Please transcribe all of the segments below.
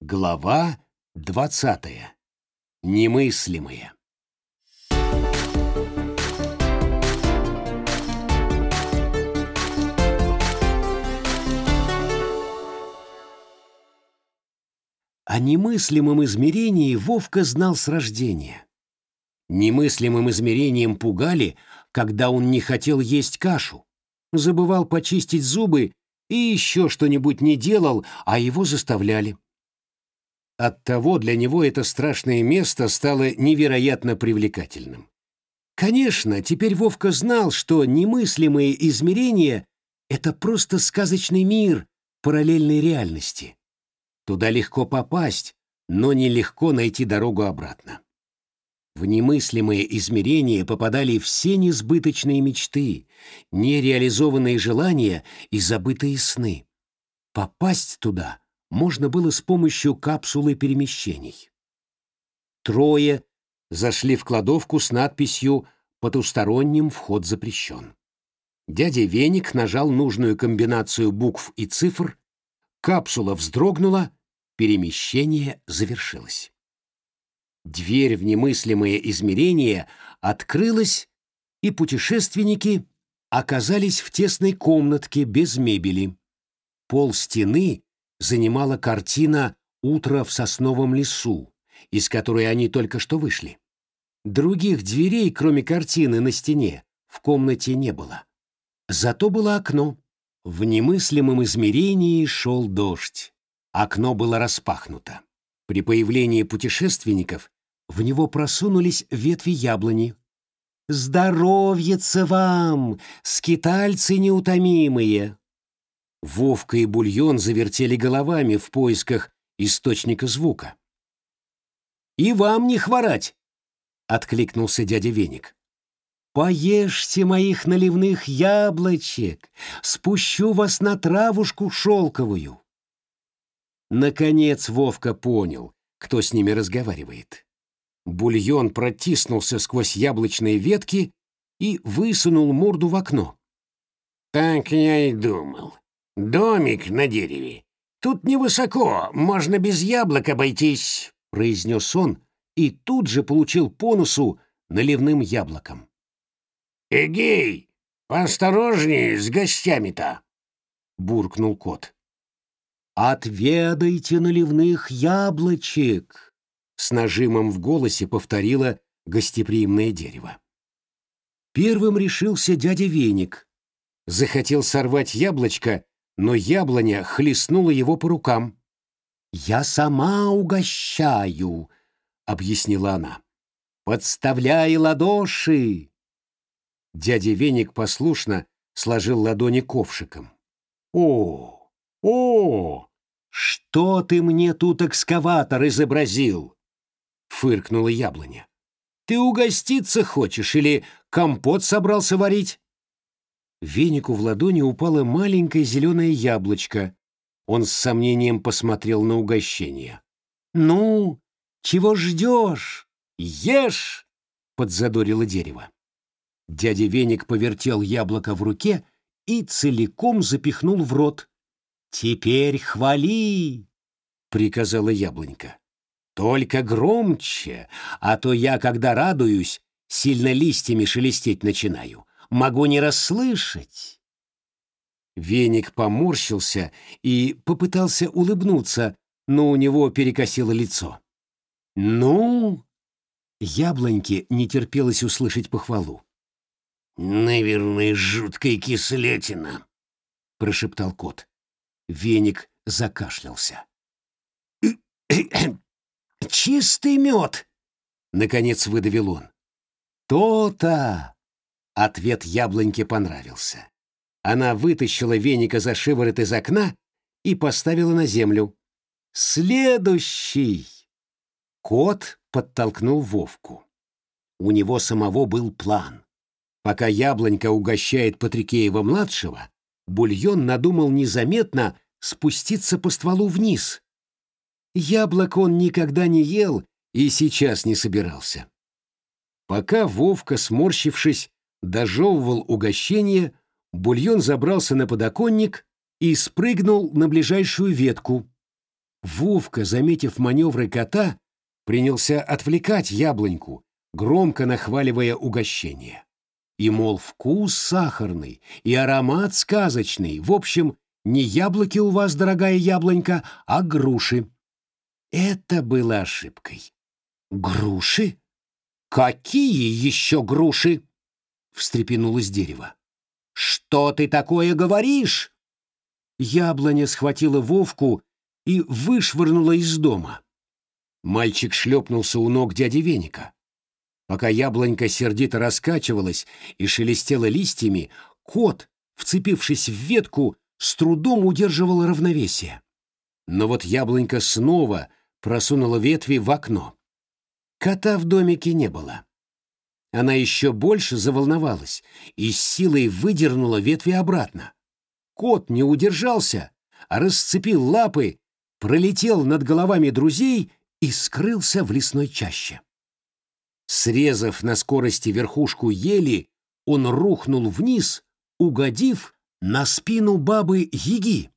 Глава двадцатая. Немыслимое. О немыслимом измерении Вовка знал с рождения. Немыслимым измерением пугали, когда он не хотел есть кашу, забывал почистить зубы и еще что-нибудь не делал, а его заставляли. Оттого для него это страшное место стало невероятно привлекательным. Конечно, теперь Вовка знал, что немыслимые измерения — это просто сказочный мир параллельной реальности. Туда легко попасть, но нелегко найти дорогу обратно. В немыслимые измерения попадали все несбыточные мечты, нереализованные желания и забытые сны. Попасть туда можно было с помощью капсулы перемещений. Трое зашли в кладовку с надписью «Потусторонним вход запрещен». Дядя Веник нажал нужную комбинацию букв и цифр, капсула вздрогнула, перемещение завершилось. Дверь в немыслимые измерения открылась, и путешественники оказались в тесной комнатке без мебели. Пол стены занимала картина «Утро в сосновом лесу», из которой они только что вышли. Других дверей, кроме картины на стене, в комнате не было. Зато было окно. В немыслимом измерении шел дождь. Окно было распахнуто. При появлении путешественников в него просунулись ветви яблони. «Здоровьица вам, скитальцы неутомимые!» Вовка и Бульон завертели головами в поисках источника звука. «И вам не хворать!» — откликнулся дядя Веник. «Поешьте моих наливных яблочек, спущу вас на травушку шелковую». Наконец Вовка понял, кто с ними разговаривает. Бульон протиснулся сквозь яблочные ветки и высунул морду в окно. «Так я и думал. Домик на дереве. Тут невысоко, можно без яблок обойтись», — произнес он и тут же получил по носу наливным яблоком. «Эгей, поосторожнее с гостями-то!» — буркнул кот. «Отведайте наливных яблочек!» — с нажимом в голосе повторило гостеприимное дерево. Первым решился дядя Веник. Захотел сорвать яблочко но яблоня хлестнула его по рукам. «Я сама угощаю», — объяснила она. «Подставляй ладоши!» Дядя Веник послушно сложил ладони ковшиком. «О, о, что ты мне тут экскаватор изобразил?» — фыркнула яблоня. «Ты угоститься хочешь или компот собрался варить?» Венику в ладони упало маленькое зеленое яблочко. Он с сомнением посмотрел на угощение. «Ну, чего ждешь? Ешь!» — подзадорило дерево. Дядя Веник повертел яблоко в руке и целиком запихнул в рот. «Теперь хвали!» — приказала яблонька. «Только громче, а то я, когда радуюсь, сильно листьями шелестеть начинаю могу не расслышать. Веник поморщился и попытался улыбнуться, но у него перекосило лицо. «Ну?» Яблоньке не терпелось услышать похвалу. «Наверное, жуткая кислятина», — прошептал кот. Веник закашлялся. «Чистый мед!» — наконец выдавил он. «То-то!» Ответ яблоньке понравился. Она вытащила веника за шиворот из окна и поставила на землю. «Следующий!» Кот подтолкнул Вовку. У него самого был план. Пока яблонька угощает Патрикеева-младшего, Бульон надумал незаметно спуститься по стволу вниз. Яблок он никогда не ел и сейчас не собирался. Пока Вовка, сморщившись, дожевывал угощение, бульон забрался на подоконник и спрыгнул на ближайшую ветку. Вовка, заметив маневры кота, принялся отвлекать яблоньку, громко нахваливая угощение. И, мол, вкус сахарный, и аромат сказочный. В общем, не яблоки у вас, дорогая яблонька, а груши. Это было ошибкой. Груши? Какие еще груши? Встрепенулось дерево. Что ты такое говоришь? Яблоня схватила Вовку и вышвырнула из дома. Мальчик шлепнулся у ног дяди Веника. Пока яблонька сердито раскачивалась и шелестела листьями, кот, вцепившись в ветку, с трудом удерживал равновесие. Но вот яблонька снова просунула ветви в окно. Кота в домике не было. Она еще больше заволновалась и с силой выдернула ветви обратно. Кот не удержался, а расцепил лапы, пролетел над головами друзей и скрылся в лесной чаще. Срезав на скорости верхушку ели, он рухнул вниз, угодив на спину бабы Яги.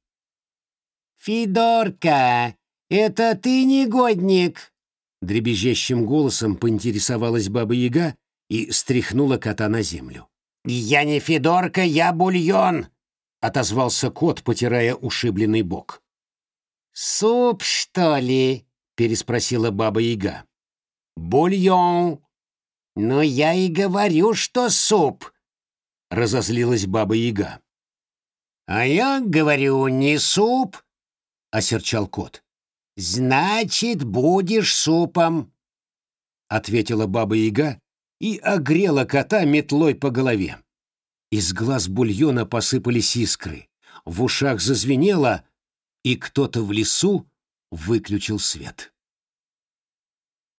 «Фидорка, это ты негодник!» Дребезжащим голосом поинтересовалась баба Яга и стряхнула кота на землю. «Я не Фидорка, я бульон!» — отозвался кот, потирая ушибленный бок. «Суп, что ли?» — переспросила баба Яга. «Бульон!» «Ну, я и говорю, что суп!» — разозлилась баба Яга. «А я говорю, не суп!» — осерчал кот. «Значит, будешь супом!» — ответила баба Яга и огрела кота метлой по голове. Из глаз бульона посыпались искры, в ушах зазвенело, и кто-то в лесу выключил свет.